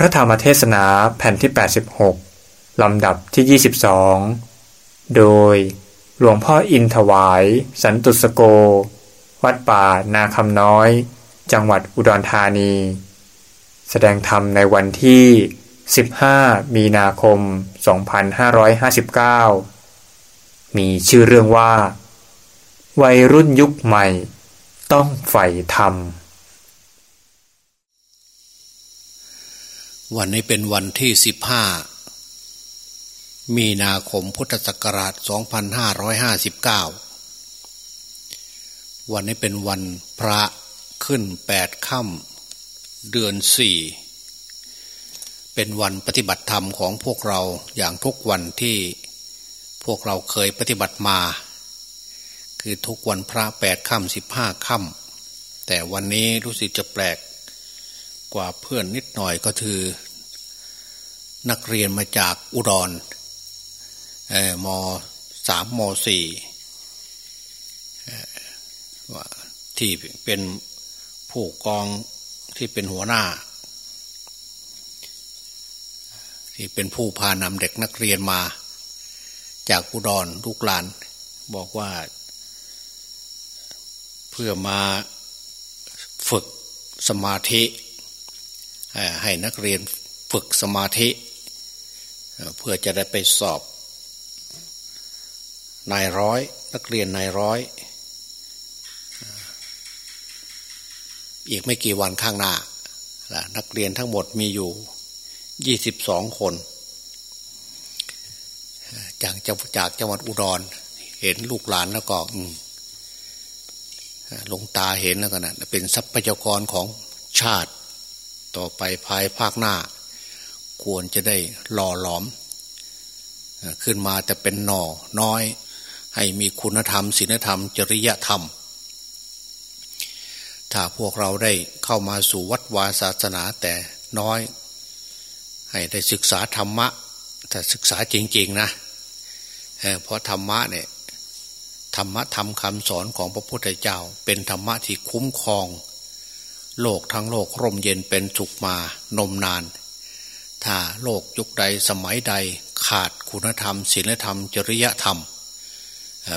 พระธรรมเทศนาแผ่นที่ 86 ลำดับที่ 22 โดยหลวงพ่ออินถวาย สันตุสโก วัดป่านาคำน้อย จังหวัดอุดรธานี แสดงธรรมในวันที่ 15 มีนาคม 2559 มีชื่อเรื่องว่า วัยรุ่นยุคใหม่ต้องใฝ่ธรรม วันนี้เป็นวันที่สิบห้ามีนาคมพุทธศักราช 2559 วันนี้เป็นวันพระขึ้นแปดค่ำเดือนสี่เป็นวันปฏิบัติธรรมของพวกเราอย่างทุกวันที่พวกเราเคยปฏิบัติมา คือทุกวันพระแปดค่ำสิบห้าค่ำแต่วันนี้รู้สึกจะแปลก กว่าเพื่อนนิดหน่อยก็คือ นักเรียนมาจากอุดรมสามมสี่ที่เป็นผู้กองที่เป็นหัวหน้า ที่เป็นผู้พานำเด็กนักเรียนมา จากอุดรลูกหลาน บอกว่า เพื่อมาฝึกสมาธิ ให้นักเรียนฝึกสมาธิเพื่อจะได้ไปสอบนายร้อย นักเรียนนายร้อย อีกไม่กี่วันข้างหน้านักเรียนทั้งหมดมีอยู่ยี่สิบสองคน จากจากจังหวัดอุดร เห็นลูกหลานแล้วก็ลงตาเห็นแล้วกันนะเป็นทรัพยากรของชาติ ต่อไปภายภาคหน้า ควรจะได้หล่อหลอม ขึ้นมาแต่เป็นหน่อน้อย ให้มีคุณธรรมศีลธรรม จริยธรรม ถ้าพวกเราได้เข้ามาสู่วัดวาศาสนาแต่น้อย ให้ได้ศึกษาธรรมะถ้าศึกษาจริง ๆ นะเพราะธรรมะเนี่ยธรรมะธรรมคำสอนของพระพุทธเจ้า เป็นธรรมะที่คุ้มครอง โลกทั้งโลกร่มเย็นเป็นสุขมานมนาน ถ้าโลกยุคใดสมัยใดขาดคุณธรรมศีลธรรม จริยธรรม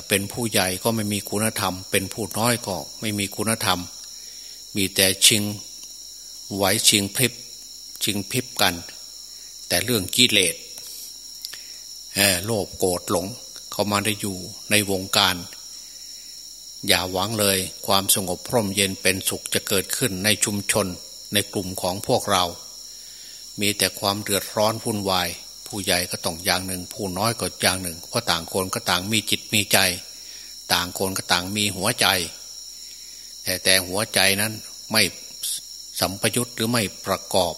เป็นผู้ใหญ่ก็ไม่มีคุณธรรม เป็นผู้น้อยก็ไม่มีคุณธรรม มีแต่ชิงไหวชิงพริบชิงพริบกัน แต่เรื่องกิเลสโลภโกรธหลง เขามาได้อยู่ในวงการ อย่าหวังเลย ความสงบพร่มเย็นเป็นสุขจะเกิดขึ้นในชุมชนในกลุ่มของพวกเรา มีแต่ความเดือดร้อนวุ่นวาย ผู้ใหญ่ก็ต้องอย่างหนึ่ง ผู้น้อยก็อย่างหนึ่ง เพราะต่างคนก็ต่างมีจิตมีใจ ต่างคนก็ต่างมีหัวใจ แต่แต่หัวใจนั้นไม่สัมปยุตหรือไม่ประกอบ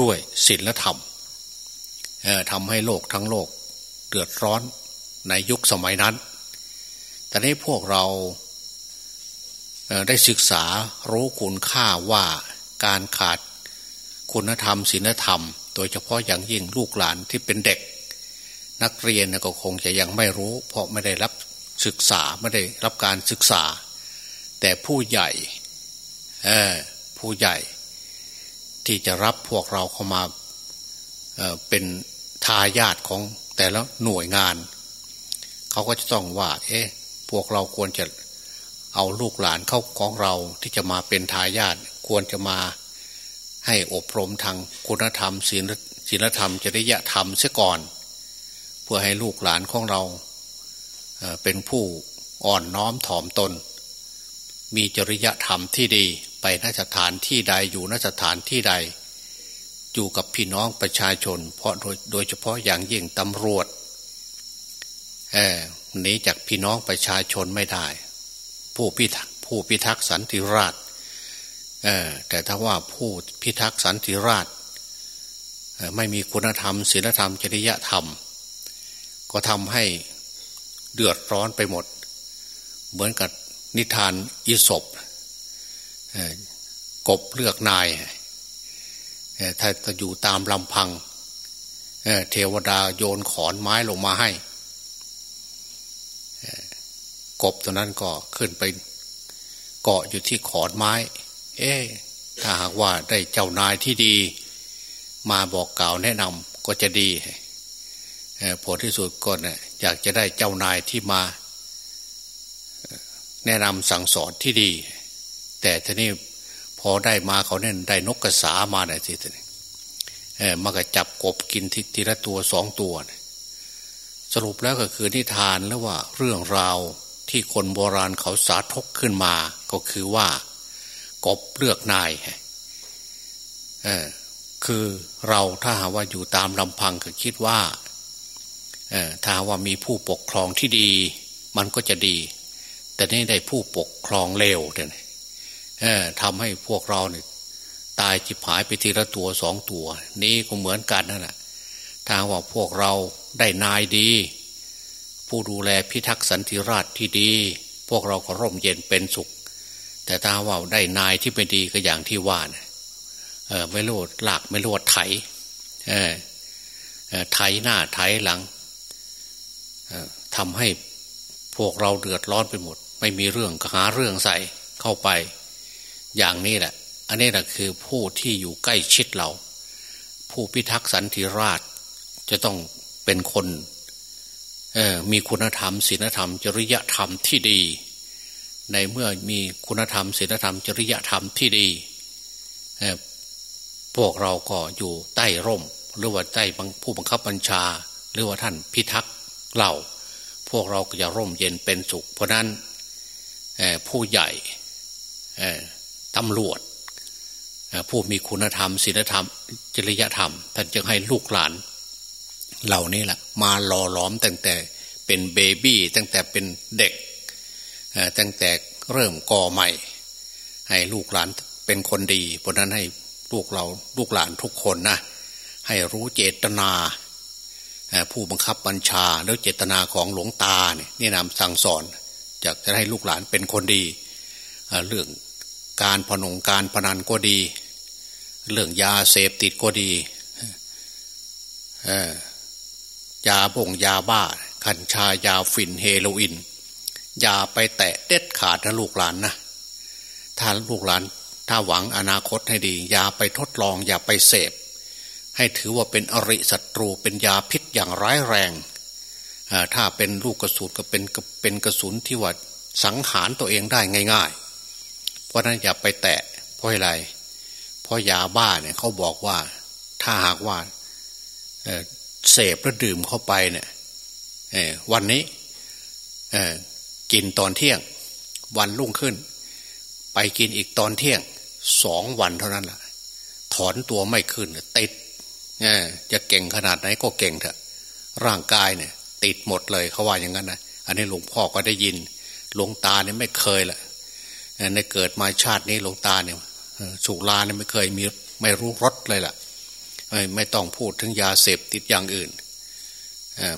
ด้วยศีลธรรมทำให้โลกทั้งโลก เดือดร้อนในยุคสมัยนั้น แต่นี้พวกเราได้ศึกษารู้คุณค่าว่าการขาดคุณธรรมศีลธรรม โดยเฉพาะอย่างยิ่งลูกหลานที่เป็นเด็ก นักเรียนก็คงจะยังไม่รู้ เพราะไม่ได้รับศึกษาไม่ได้รับการศึกษา แต่ผู้ใหญ่ผู้ใหญ่ ที่จะรับพวกเราเข้ามาเเป็นทายาทของแต่ละหน่วยงาน เขาก็จะต้องว่า เอ๊ะ พวกเราควรจะเอาลูกหลานเข้าของเราที่จะมาเป็นทายาทควรจะมาให้อบรมทางคุณธรรมศีลศีลธรรมจริยธรรมเสียก่อน เพื่อให้ลูกหลานของเราเป็นผู้อ่อนน้อมถ่อมตน มีจริยธรรมที่ดีไปนสถานที่ใดอยู่นสถานที่ใด อยู่กับพี่น้องประชาชน เพราะโดยเฉพาะอย่างยิ่งตำรวจ หนีจากพี่น้องประชาชนไม่ได้ ผู้พิทักษ์ผู้พิทักษ์สันติราษฎร์แต่ถ้าว่าผู้พิทักษ์สันติราษฎร์ไม่มีคุณธรรมศีลธรรมจริยธรรม ก็ทำให้เดือดร้อนไปหมด เหมือนกับนิทานอิศบกบเลือกนายถ้าจะอยู่ตามลำพังเทวดาโยนขอนไม้ลงมาให้ กบตัวนั้นก็ขึ้นไปเกาะอยู่ที่ขอนไม้ เอ๊ถ้าหากว่าได้เจ้านายที่ดี มาบอกกล่าวแนะนำก็จะดีผลที่สุดก็เนี่ยอยากจะได้เจ้านายที่มา แนะนำสั่งสอนที่ดี แต่ทีนี้พอได้มาเขาเนี่ยได้นกกระสามาเนี่ยทีนี้มันก็จับกบกินทีละตัวสองตัว สรุปแล้วก็คือนิทานแล้วว่าเรื่องราว ที่คนโบราณเขาสาธกขึ้นมา ก็คือว่ากบเลือกนายเออคือเราถ้าหาว่าอยู่ตามลำพังก็คิดว่าเออถ้าว่ามีผู้ปกครองที่ดี มันก็จะดี แต่นี่ได้ผู้ปกครองเลวเนี่ยทำให้พวกเราเนี่ยตายจิบหายไปทีละตัวสองตัว นี่ก็เหมือนกันนั่นแหละถ้าว่าพวกเราได้นายดี ผู้ดูแลพิทักษ์สันติราษฎร์ที่ดี พวกเราก็ร่มเย็นเป็นสุข แต่ถ้าว่าได้นายที่ไม่ดีก็อย่างที่ว่านะเออไม่รู้หลักไม่รู้ไถเออไถหน้าไถหลังทำให้พวกเราเดือดร้อนไปหมด ไม่มีเรื่องหาเรื่องใส่เข้าไป อย่างนี้แหละ อันนี้แหละคือผู้ที่อยู่ใกล้ชิดเรา ผู้พิทักษ์สันติราษฎร์จะต้องเป็นคน มีคุณธรรมศีลธรรม จริยธรรมที่ดี ในเมื่อมีคุณธรรมศีลธรรม จริยธรรมที่ดีพวกเราก็อยู่ใต้ร่ม หรือว่าใต้ผู้บังคับบัญชา หรือว่าท่านพิทักษ์เราพวกเราก็จะร่มเย็นเป็นสุข เพราะนั้นผู้ใหญ่ตำรวจผู้มีคุณธรรมศีลธรรม จริยธรรม ท่านจึงให้ลูกหลาน เหล่านี้แหละมาหล่อหลอมตั้งแต่เป็นเบบี้ตั้งแต่เป็นเด็กตั้งแต่เริ่มก่อใหม่ ให้ลูกหลานเป็นคนดี เพราะนั้นให้ลูกเราลูกหลานทุกคนนะให้รู้เจตนาผู้บังคับบัญชาแล้วเจตนาของหลวงตาเนี่ยนี่นำสั่งสอนจะจะให้ลูกหลานเป็นคนดีเรื่องการพนงการพนันก็ดี เรื่องยาเสพติดก็ดี ยาบ่งยาบ้าคัญชายาฝิ่นเฮโรอีนอย่าไปแตะเด็ดขาดนะลูกหลานนะถ้าลูกหลานถ้าหวังอนาคตให้ดี อย่าไปทดลองอย่าไปเสพ ให้ถือว่าเป็นอริศัตรูเป็นยาพิษอย่างร้ายแรง ถ้าเป็นลูกกระสุนก็เป็นเป็นกระสุนที่ว่าสังหารตัวเองได้ง่าย ๆ เพราะนั้นอย่าไปแตะเพราะอะไร เพราะยาบ้าเนี่ยเขาบอกว่าถ้าหากว่า เสพแล้วดื่มเข้าไปเนี่ยวันนี้กินตอนเที่ยง วันรุ่งขึ้น ไปกินอีกตอนเที่ยงสองวันเท่านั้นแหละถอนตัวไม่ขึ้นติดจะเก่งขนาดไหนก็เก่งเถอะ ร่างกายเนี่ย ติดหมดเลยเขาว่าอย่างนั้นนะอันนี้หลวงพ่อก็ได้ยิน หลวงตาเนี่ยไม่เคยแหละในเกิดมาชาตินี้หลวงตาเนี่ยสุราเนี่ยไม่เคยมีไม่รู้รสเลยล่ะ ไม่ต้องพูดถึงยาเสพติดอย่างอื่น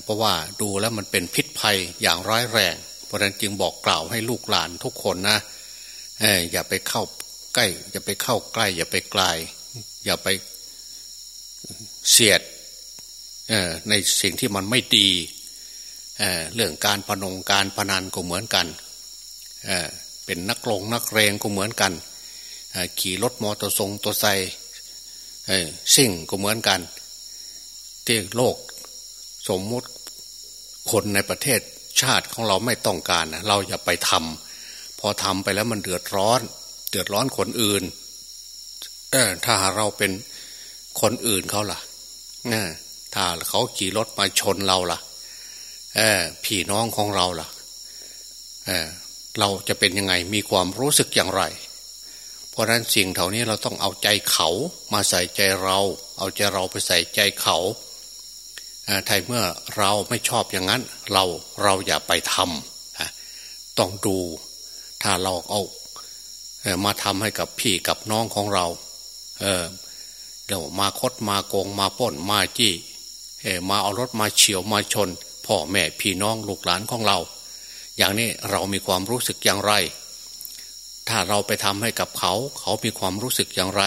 เพราะว่าดูแล้วมันเป็นพิษภัยอย่างร้ายแรง เพราะนั้นจึงบอกกล่าวให้ลูกหลานทุกคนนะอย่าไปเข้าใกล้ อย่าไปเข้าใกล้ อย่าไปไกลอย่าไปเสียดในสิ่งที่มันไม่ดีเเรื่องการพนงการพนันก็เหมือนกันเป็นนักลงนักเรงก็เหมือนกันขี่รถมอเตอร์ทรงตัวไซ ซิ่งก็เหมือนกัน ที่โลกสมมุติคนในประเทศชาติของเราไม่ต้องการนะเราอย่าไปทำพอทำไปแล้วมันเดือดร้อน เดือดร้อนคนอื่นถ้าเราเป็นคนอื่นเขาล่ะถ้าเขาขี่รถมาชนเราล่ะพี่น้องของเราล่ะเราจะเป็นยังไงมีความรู้สึกอย่างไร เพราะนั้นสิ่งเหล่านี้เราต้องเอาใจเขามาใส่ใจเรา เอาใจเราไปใส่ใจเขาถ้าเมื่อเราไม่ชอบอย่างนั้น เราเราอย่าไปทำต้องดูถ้าเราเอามาทำให้กับพี่กับน้องของเราเออเดี๋ยวมาคดมาโกงมาป้นมาจี้มาเอารถมาเฉียวมาชน พ่อแม่พี่น้องลูกหลานของเรา อย่างนี้เรามีความรู้สึกอย่างไร ถ้าเราไปทำให้กับเขา เขามีความรู้สึกอย่างไร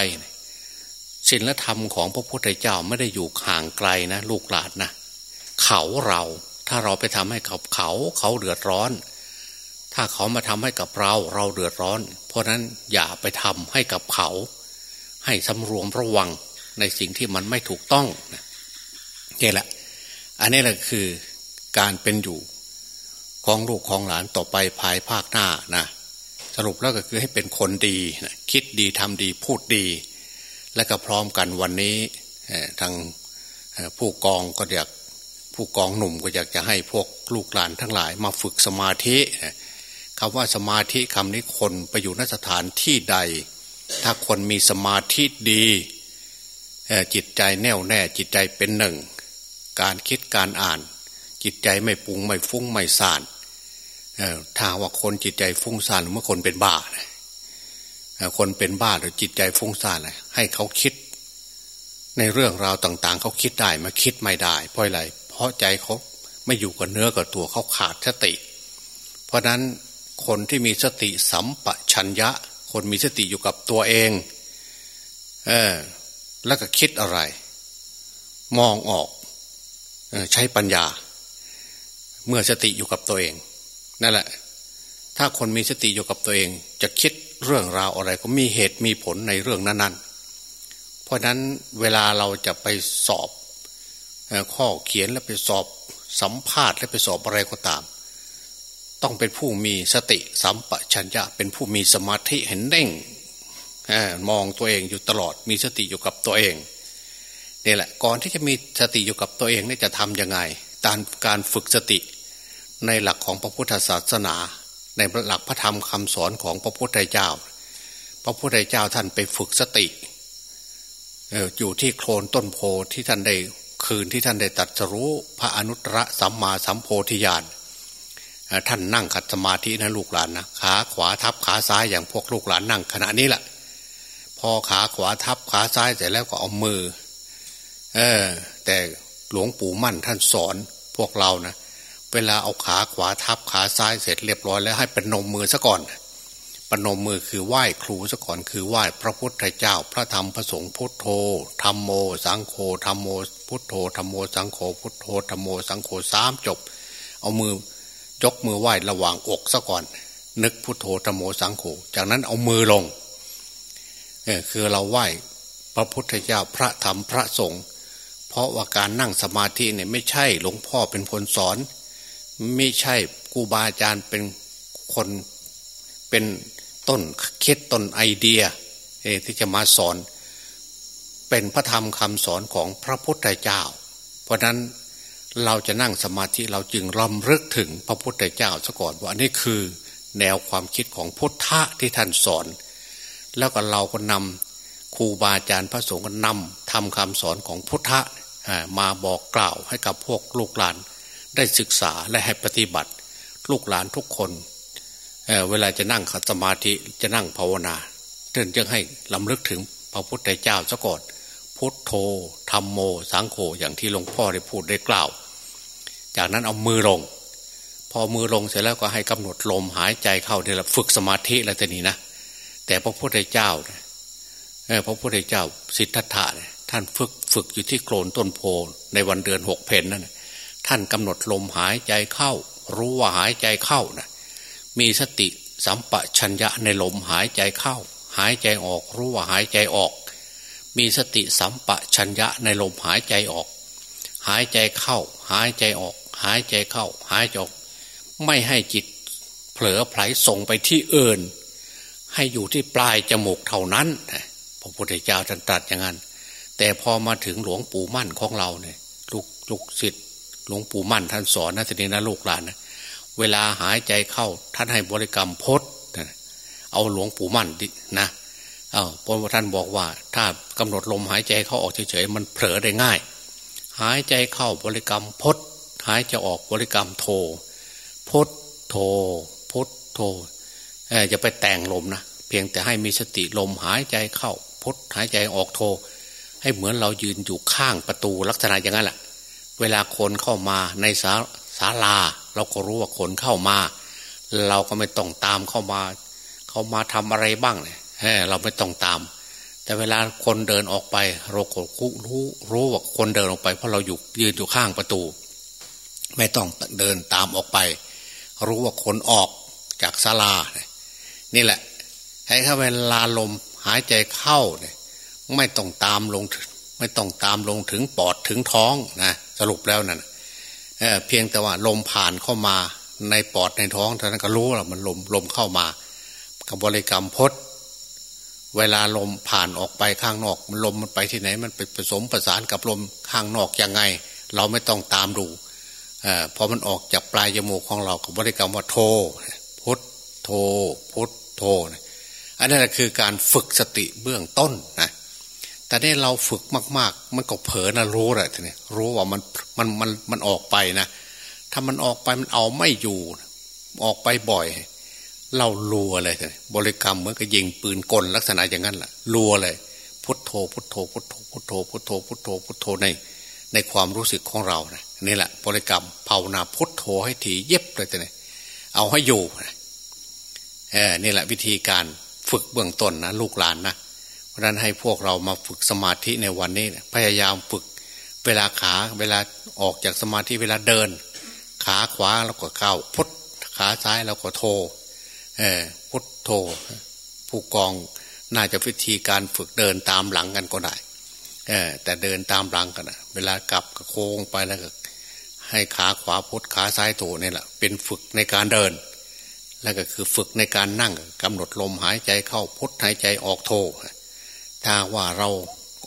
ศีลธรรมของพระพุทธเจ้าไม่ได้อยู่ห่างไกลนะ ลูกหลานนะเขาเราถ้าเราไปทำให้กับเขา เขาเดือดร้อน ถ้าเขามาทำให้กับเรา เราเดือดร้อน เพราะนั้นอย่าไปทำให้กับเขา ให้สำรวมระวังในสิ่งที่มันไม่ถูกต้องนี่แหละ อันนี้แหละคือการเป็นอยู่ของลูกของหลานต่อไปภายภาคหน้านะ สรุปแล้วก็คือให้เป็นคนดี คิดดีทำดีพูดดี และก็พร้อมกันวันนี้ทางผู้กองก็อยากผู้กองหนุ่มก็อยากจะให้พวกลูกหลานทั้งหลายมาฝึกสมาธิคำว่าสมาธิคำนี้คนไปอยู่นสถานที่ใด ถ้าคนมีสมาธิดีจิตใจแน่วแน่จิตใจเป็นหนึ่ง การคิดการอ่าน จิตใจไม่ปุงไม่ฟุ้งไม่ซ่าน ถ้าว่าคนจิตใจฟุ้งซ่านเมื่อคนเป็นบ้าคนเป็นบ้าหรือจิตใจฟุ้งซ่านเลยให้เขาคิด ในเรื่องราวต่าง ๆ เขาคิดได้มาคิดไม่ได้เพราะอะไรเพราะใจเขาไม่อยู่กับเนื้อกับตัวเขาขาดสติ เพราะนั้นคนที่มีสติสัมปชัญญะ คนมีสติอยู่กับตัวเอง เออ แล้วก็คิดอะไร มองออกออใช้ปัญญา เมื่อสติอยู่กับตัวเอง นั่นแหละ ถ้าคนมีสติอยู่กับตัวเอง จะคิดเรื่องราวอะไรก็มีเหตุมีผลในเรื่องนั้นๆ เพราะนั้นเวลาเราจะไปสอบข้อเขียนแล้วไปสอบสัมภาษณ์แล้วไปสอบอะไรก็ตาม ต้องเป็นผู้มีสติสัมปชัญญะเป็นผู้มีสมาธิเห็นเด้งมองตัวเองอยู่ตลอดมีสติอยู่กับตัวเองนี่แหละก่อนที่จะมีสติอยู่กับตัวเองนี่จะทำยังไงตามการฝึกสติ ในหลักของพระพุทธศาสนา ในหลักพระธรรมคำสอนของพระพุทธเจ้า พระพุทธเจ้าท่านไปฝึกสติอยู่ที่โคลนต้นโพที่ท่านได้คืนที่ท่านได้ตัดสรู้พระอนุตตรสัมมาสัมโพธิญาณท่านนั่งขัดสมาธินะลูกหลานนะขาขวาทับขาซ้ายอย่างพวกลูกหลานนั่งขณะนี้แหละพอขาขวาทับขาซ้ายเสร็จแล้วก็เอามือ เออ แต่หลวงปู่มั่นท่านสอนพวกเรานะ เวลาเอาขาขวาทับขาซ้ายเสร็จเรียบร้อยแล้วให้เป็นนมมือซะก่อนปนมมือคือไหว้ครูซะก่อนคือไหว้พระพุทธเจ้า พระธรรมพระสงฆ์พุทโธธรรมโม สังโฆธรรมโม พุทโธธรรมโมสังโฆพุทโธธรรมโมสังโฆสามจบ เอามือยกมือไหว้ระหว่างอกซะก่อน นึกพุทโธธรรมโมสังโฆจากนั้นเอามือลงเออคือเราไหว้พระพุทธเจ้าพระธรรมพระสงฆ์เพราะว่าการนั่งสมาธิเนี่ยไม่ใช่หลวงพ่อเป็นคนสอน ไม่ใช่ครูบาอาจารย์เป็นคนเป็นต้นคิดต้นไอเดียที่จะมาสอน เป็นพระธรรมคำสอนของพระพุทธเจ้า เพราะนั้นเราจะนั่งสมาธิเราจึงรำลึกถึงพระพุทธเจ้าซะก่อนว่าอันนี้คือแนวความคิดของพุทธะที่ท่านสอน แล้วก็เราก็นำครูบาอาจารย์พระสงฆ์ก็นำทำคำสอนของพุทธะมาบอกกล่าวให้กับพวกลูกหลาน ได้ศึกษาและให้ปฏิบัติ ลูกหลานทุกคนเเวลาจะนั่งสมาธิจะนั่งภาวนาเ่านจึงให้ลำลึกถึงพระพุทธเจ้าซะก่อนพุทโธธรรมโม สังโฆอย่างที่หลวงพ่อได้พูดได้กล่าว จากนั้นเอามือลง พอมือลงเสร็จแล้วก็ให้กำหนดลมหายใจเข้าเดี๋ยวฝึกสมาธิแล้วแต่นี้นะ แต่พระพุทธเจ้าพระพุทธเจ้าสิทธัตถะท่านฝึกฝึกอยู่ที่โคลนต้นโพในวันเดือนหกเพนนั่น ท่านกำหนดลมหายใจเข้า รู้ว่าหายใจเข้านะมีสติสัมปชัญญะในลมหายใจเข้า หายใจออกรู้ว่าหายใจออก มีสติสัมปชัญญะในลมหายใจออก หายใจเข้า หายใจออก หายใจเข้า หายใจออก ไม่ให้จิตเผลอไผลส่งไปที่อื่นให้อยู่ที่ปลายจมูกเท่านั้นพระพุทธเจ้าท่านตรัสอย่างนั้น แต่พอมาถึงหลวงปู่มั่นของเราเนี่ยลูกลูกศิษย์ หลวงปู่มั่นท่านสอนนะทีนี้นะลูกหลานนะเวลาหายใจเข้าท่านให้บริกรรมพดเอาหลวงปู่มั่นนะเอาพระท่านบอกว่า ถ้ากำหนดลมหายใจเข้าออกเฉยๆมันเผลอได้ง่าย หายใจเข้าบริกรรมพดหายใจออกบริกรรมโทพดโทพดโทจะไปแต่งลมนะเพียงแต่ให้มีสติลมหายใจเข้าพดหายใจออกโท ให้เหมือนเรายืนอยู่ข้างประตูลักษณะอย่างนั้นแหละ เวลาคนเข้ามาในศาศาลา เราก็รู้ว่าคนเข้ามา เราก็ไม่ต้องตามเข้ามา เขามาทำอะไรบ้างเนี่ยเราไม่ต้องตาม แต่เวลาคนเดินออกไปเราก็รู้รู้ว่าคนเดินออกไป เพราะเราอยู่ยืนอยู่ข้างประตู ไม่ต้องเดินตามออกไป รู้ว่าคนออกจากศาลา นี่แหละให้ถ้าเวลาลมหายใจเข้าเนี่ยไม่ต้องตามลง ไม่ต้องตามลงถึงปอดถึงท้องนะสรุปแล้วนั่นเเพียงแต่ว่าลมผ่านเข้ามาในปอดในท้องท่านก็รู้แล้วมันลมลมเข้ามากับบริกรรมพดเวลาลมผ่านออกไปข้างนอก มันลมมันไปที่ไหน มันไปผสมประสานกับลมข้างนอกยังไง เราไม่ต้องตามดูอพอมันออกจากปลายจมูกของเรากับบริกรรมว่าโทพุทโทพุทโทอันนั้นคือการฝึกสติเบื้องต้นนะ แต่นี่เราฝึกมาก ๆ มันก็เผลอนะรู้แหละทีนี้รู้ว่ามันมันมันมันออกไปนะถ้ามันออกไปมันเอาไม่อยู่ ออกไปบ่อย เราลัวเลยบริกรรมเหมือนกับยิงปืนกลลักษณะอย่างนั้นแหละลัวเลยพุทโธพุทโธพุทโธพุทโธพุทโธพุทโธพุทโธในในความรู้สึกของเรานะนี่แหละบริกรรมภาวนาพุทโธให้ถี่เย็บเลยแต่เอาให้อยู่เออนี่แหละวิธีการฝึกเบื้องต้นนะลูกหลานนะ เพราะนั้นให้พวกเรามาฝึกสมาธิในวันนี้พยายามฝึกเวลาขาเวลาออกจากสมาธิเวลาเดิน ขาขวาเราก็เข้าพุทขาซ้ายเราก็โทพุทโธผู้กองน่าจะวิธีการฝึกเดินตามหลังกันก็ได้เออแต่เดินตามหลังกันนะเวลากลับก็โค้งไปแล้วก็ให้ขาขวาพุทขาซ้ายโถนี่แหละเป็นฝึกในการเดิน แล้วก็คือฝึกในการนั่งกำหนดลมหายใจเข้าพุทหายใจออกโท ถ้าว่าเรา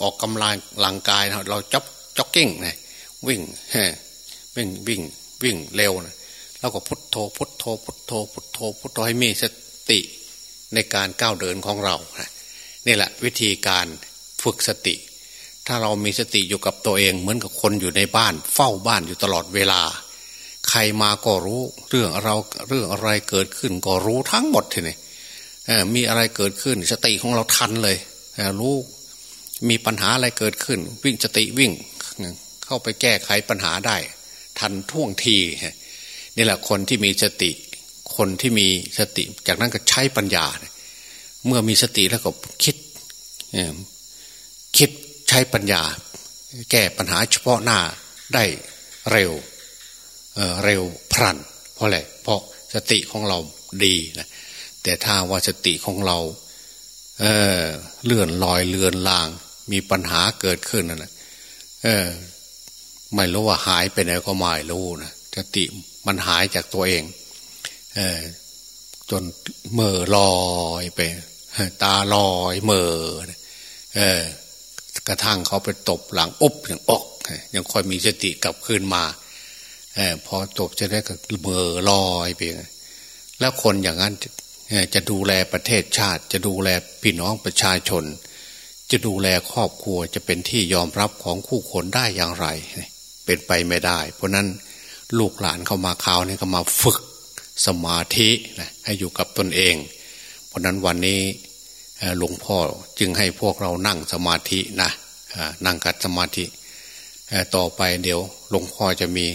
ออกกำลังลังกายเราจ็อกจ็อกกิ้งนะวิ่งวิ่งวิ่งวิ่งเร็วนะเราก็พุทโธพุทโธพุทโธพุทโธพุทโธให้มีสติในการก้าวเดินของเรานี่แหละวิธีการฝึกสติ ถ้าเรามีสติอยู่กับตัวเอง เหมือนกับคนอยู่ในบ้าน เฝ้าบ้านอยู่ตลอดเวลา ใครมาก็รู้ เรื่องเราเรื่องอะไรเกิดขึ้นก็รู้ทั้งหมดทีนี้มีอะไรเกิดขึ้น สติของเราทันเลย รู้มีปัญหาอะไรเกิดขึ้น วิ่งสติวิ่ง เข้าไปแก้ไขปัญหาได้ ทันท่วงทีนี่แหละคนที่มีสติคนที่มีสติ จากนั้นก็ใช้ปัญญา เมื่อมีสติแล้วก็คิดคิดใช้ปัญญา แก้ปัญหาเฉพาะหน้าได้เร็วเเร็วพลัน เพราะอะไรเพราะสติของเราดีนะแต่ถ้าว่าสติของเรา เออ เลื่อนลอยเลือนลาง มีปัญหาเกิดขึ้นนั่นแหละไม่รู้ว่าหายไปไหนก็ไม่รู้นะสติมันหายจากตัวเอง เออ จนเมื่อลอยไป ตาลอยเมื่อเออ กระทั่งเขาไปตบหลังอุบอย่างอกยังค่อยมีสติกลับคืนมา เออพอจบจะได้ก็เมื่อลอยไปแล้วคนอย่างนั้น จะดูแลประเทศชาติ จะดูแลพี่น้องประชาชน จะดูแลครอบครัวจะเป็นที่ยอมรับของคู่คนได้อย่างไร เป็นไปไม่ได้ เพราะนั้นลูกหลานเข้ามาข่าวนี่ก็มาฝึกสมาธินะให้อยู่กับตนเอง เพราะนั้นวันนี้หลวงพ่อจึงให้พวกเรานั่งสมาธินะนั่งกัดสมาธิ ต่อไปเดี๋ยวหลวงพ่อจะมี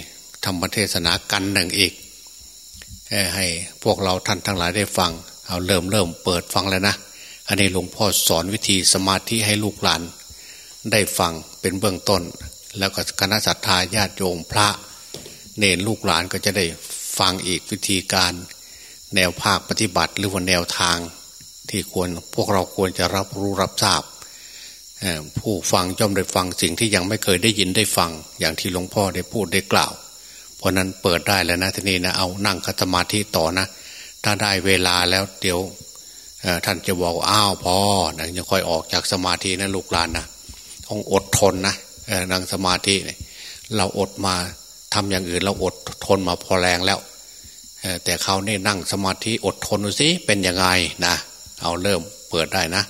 ธรรมเทศนากันหนึ่งอีก ให้พวกเราท่านทั้งหลายได้ฟัง เอาเริ่มเริ่มเปิดฟังแล้วนะ อันนี้หลวงพ่อสอนวิธีสมาธิให้ลูกหลาน ได้ฟังเป็นเบื้องต้น แล้วก็คณะสัตยาญาติโยมพระ เนรลูกหลานก็จะได้ฟังอีกวิธีการ แนวภาคปฏิบัติหรือว่าแนวทาง ที่ควรพวกเราควรจะรับรู้รับทราบผู้ฟังย่อมได้ฟังสิ่งที่ยังไม่เคยได้ยินได้ฟัง อย่างที่หลวงพ่อได้พูดได้กล่าว เพราะนั้นเปิดได้แล้วนะทีนี้นะเอานั่งคัตมาธิต่อนะ ถ้าได้เวลาแล้วเดี๋ยวท่านจะบอกอ้าวพอนะยังค่อยออกจากสมาธินะลูกหลานนะต้องอดทนนะนั่งสมาธิเราอดมาทำอย่างอื่นเราอดทนมาพอแรงแล้วแต่เขาเนี่นั่งสมาธิอดทนดูสิเป็นยังไงนะเอาเริ่มเปิดได้นะ